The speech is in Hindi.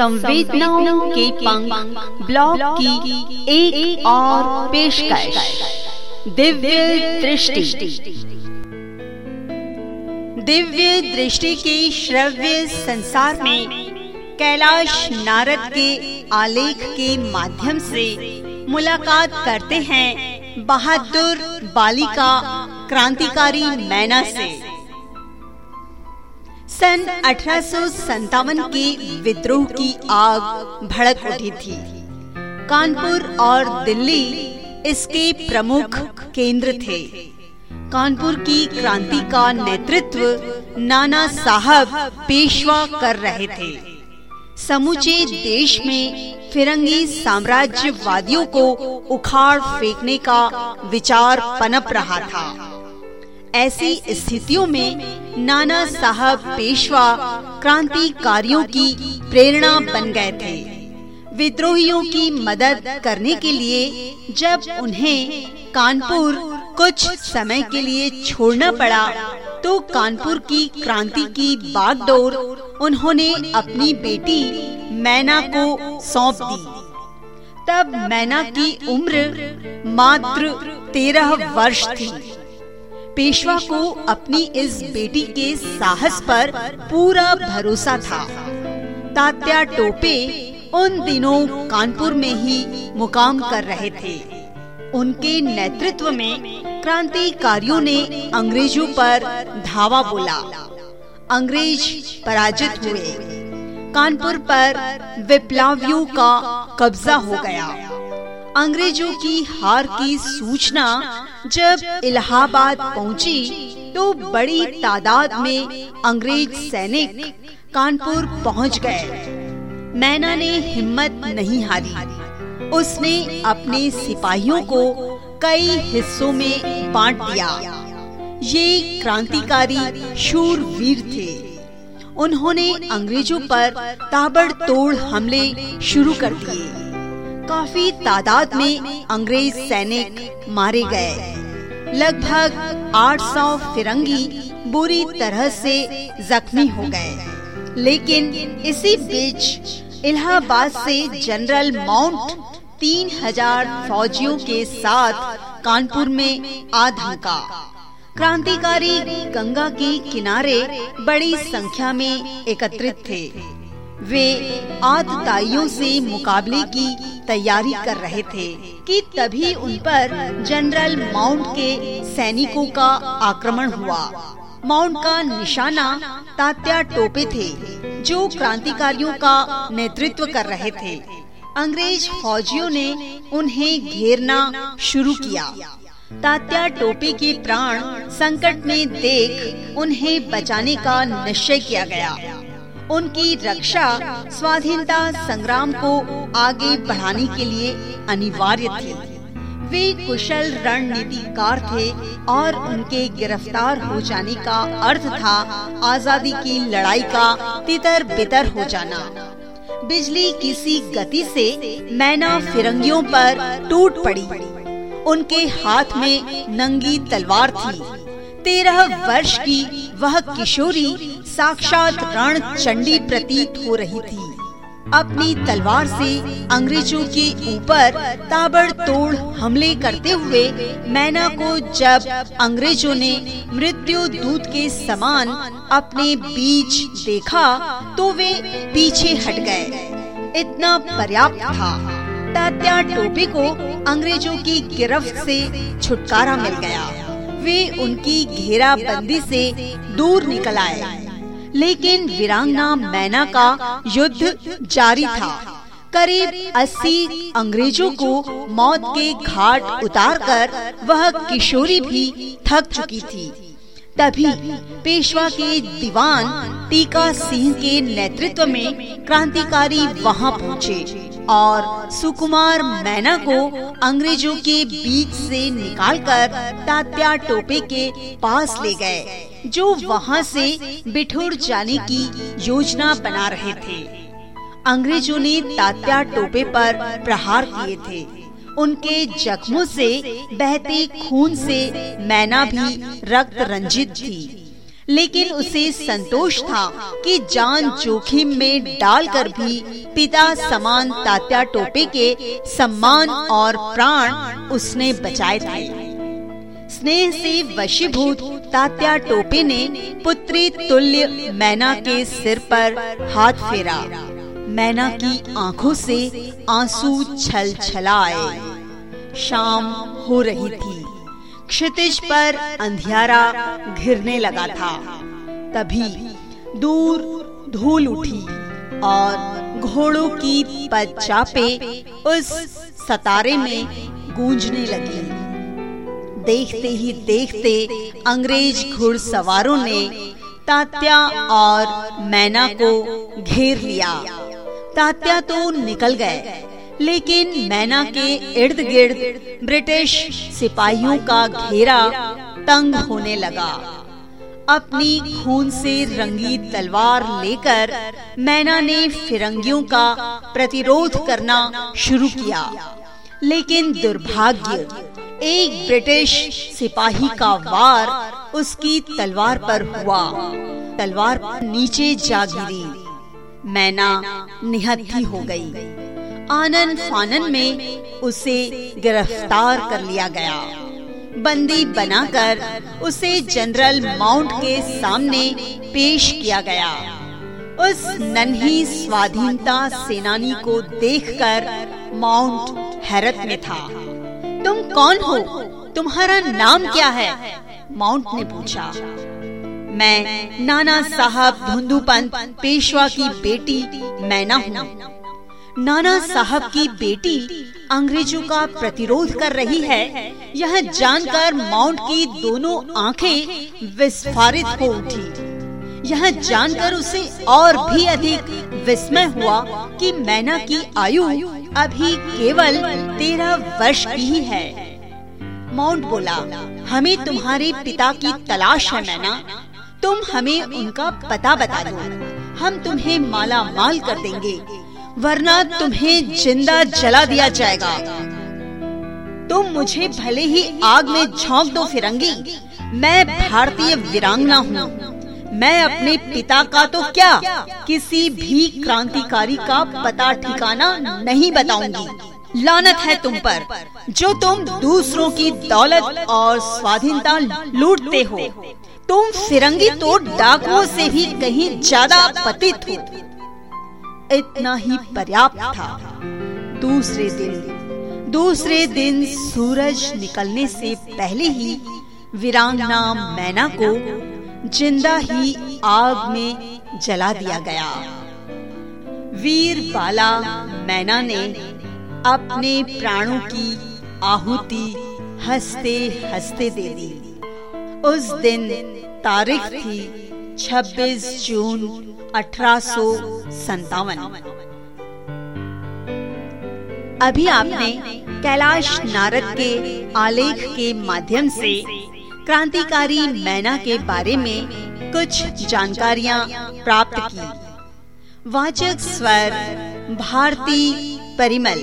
संवेदनाओं के पंख ब्लॉग की एक, और पेशकश। दिव्य दृष्टि। दिव्य दृष्टि के श्रव्य संसार में कैलाश नारद के आलेख के माध्यम से मुलाकात करते हैं बहादुर बालिका क्रांतिकारी मैना से। सन अठारह के विद्रोह की आग भड़क उठी थी। कानपुर और दिल्ली इसके प्रमुख केंद्र थे। कानपुर की क्रांति का नेतृत्व नाना साहब पेशवा कर रहे थे। समूचे देश में फिरंगी साम्राज्यवादियों को उखाड़ फेंकने का विचार पनप रहा था। ऐसी स्थितियों में नाना साहब पेशवा क्रांतिकारियों की प्रेरणा बन गए थे। विद्रोहियों की मदद करने के लिए जब उन्हें कानपुर कुछ समय के लिए छोड़ना पड़ा तो कानपुर की क्रांति की बागडोर उन्होंने अपनी बेटी मैना को सौंप दी। तब मैना की उम्र मात्र तेरह वर्ष थी। पेशवा को अपनी इस बेटी के साहस पर पूरा भरोसा था। तात्या टोपे उन दिनों कानपुर में ही मुकाम कर रहे थे। उनके नेतृत्व में क्रांतिकारियों ने अंग्रेज़ों पर धावा बोला। अंग्रेज़ पराजित हुए। कानपुर पर विप्लवियों का कब्जा हो गया। अंग्रेज़ों की हार की सूचना जब इलाहाबाद पहुँची, तो बड़ी तादाद में अंग्रेज़ सैनिक कानपुर पहुँच गए। मैना ने हिम्मत नहीं हारी। उसने अपने सिपाहियों को कई हिस्सों में बांट दिया। ये क्रांतिकारी शूर वीर थे। उन्होंने अंग्रेज़ों पर ताबड़तोड़ हमले शुरू कर दिए। काफ़ी तादाद में अंग्रेज़ सैनिक मारे गए। लगभग 800 फिरंगी बुरी तरह से जख्मी हो गए। लेकिन इसी बीच इलाहाबाद से जनरल माउंट तीन हज़ार फौजियों के साथ कानपुर में आ धमका। क्रांतिकारी गंगा के किनारे बड़ी संख्या में एकत्रित थे। वे आतताइयों से मुकाबले की तैयारी कर रहे थे कि तभी उन पर जनरल माउंट के सैनिकों का आक्रमण हुआ। माउंट का निशाना तात्या टोपे थे, जो क्रांतिकारियों का नेतृत्व कर रहे थे। अंग्रेज़ फौजियों ने उन्हें घेरना शुरू किया। तात्या टोपे के प्राण संकट में देख उन्हें बचाने का निश्चय किया गया। उनकी रक्षा, स्वाधीनता, संग्राम को आगे बढ़ाने के लिए अनिवार्य थी। वे कुशल रणनीतिकार थे और उनके गिरफ़्तार हो जाने का अर्थ था आज़ादी की लड़ाई का तितर बितर हो जाना। बिजली किसी गति से मैना फिरंगियों पर टूट पड़ी। उनके हाथ में नंगी तलवार थी। तेरह वर्ष की वह किशोरी साक्षात रण चंडी प्रतीत हो रही थी। अपनी तलवार से अंग्रेज़ों के ऊपर ताबड़तोड़ हमले करते हुए मैना को जब अंग्रेज़ों ने मृत्यु दूत के समान अपने बीच देखा तो वे पीछे हट गए। इतना पर्याप्त था। तात्या टोपी को अंग्रेज़ों की गिरफ्त से छुटकारा मिल गया। वे उनकी घेराबंदी से दूर निकल आए। लेकिन वीरांगना मैना का युद्ध जारी था। करीब 80 अंग्रेज़ों को मौत के घाट उतारकर वह किशोरी भी थक चुकी थी। तभी पेशवा के दीवान टीका सिंह के नेतृत्व में क्रांतिकारी वहाँ पहुँचे और सुकुमार मैना को अंग्रेज़ों के बीच से निकालकर तात्या टोपे के पास ले गए, जो वहाँ से बिठुर जाने की योजना बना रहे थे। अंग्रेज़ों ने तात्या टोपे पर प्रहार किए थे। उनके जख्मों से, बहते खून से मैना भी रक्त रंजित थी। लेकिन उसे संतोष था कि जान जोखिम में डालकर भी पिता समान तात्या टोपे के सम्मान और प्राण उसने बचाए थे। स्नेह से वशीभूत तात्या टोपे ने पुत्री तुल्य मैना के सिर पर हाथ फेरा। मैना की आँखों से आँसू छल छलाए शाम हो रही थी। क्षितिज पर अंधियारा घिरने लगा था। तभी दूर धूल उठी और घोड़ों की पदचापे उस सतारे में गूंजने लगी। देखते ही देखते अंग्रेज़ घुड़सवारों ने तात्या और मैना को घेर लिया। तात्या तो निकल गए। लेकिन मैना के इर्द गिर्द ब्रिटिश सिपाहियों का घेरा तंग होने लगा। अपनी खून से रंगी तलवार लेकर मैना ने फिरंगियों का प्रतिरोध करना शुरू किया। लेकिन दुर्भाग्य, एक ब्रिटिश सिपाही का वार उसकी तलवार पर हुआ। तलवार नीचे जा गिरी। मैना निहत्थी हो गई। आनंद फानन में उसे गिरफ़्तार कर लिया गया। बंदी बनाकर उसे जनरल माउंट के सामने पेश किया गया। उस नन्ही स्वाधीनता सेनानी को देखकर माउंट हैरत में था। तुम कौन हो? तुम्हारा नाम क्या है? माउंट ने पूछा। मैं नाना साहब धुंधुपंत पेशवा की बेटी मैना हूँ। नाना साहब की बेटी अंग्रेज़ों का प्रतिरोध कर रही है। यह जानकर माउंट की दोनों आँखें विस्फारित हो उठी। यह जानकर उसे और भी अधिक विस्मय हुआ कि मैना की आयु अभी केवल तेरह वर्ष की ही है। माउंट बोला, हमें तुम्हारे पिता की तलाश है, मैना। तुम हमें उनका पता बता दो हम तुम्हें माला माल कर देंगे, वरना तुम्हें ज़िंदा जला दिया जाएगा। तुम मुझे भले ही आग में झोंक दो फिरंगी, मैं भारतीय वीरांगना हूँ। मैं अपने पिता का तो क्या, किसी भी क्रांतिकारी का पता ठिकाना नहीं बताऊँगी। लानत है तुम पर, जो तुम दूसरों की दौलत और स्वाधीनता लूटते हो। तुम फिरंगी तो डाकुओं से भी कहीं ज़्यादा पतित हो। इतना ही पर्याप्त था। दूसरे दिन दूसरे दिन सूरज निकलने से पहले ही वीरांगना मैना को ज़िंदा ही आग में जला दिया गया। वीर बाला मैना ने अपने प्राणों की आहुति हँसते हँसते दे दी। उस दिन तारीख थी 26 जून अठारह अभी आपने कैलाश नारद के आलेख के माध्यम से क्रांतिकारी मैना के बारे में कुछ जानकारियाँ प्राप्त की। वाचक स्वर भारती परिमल।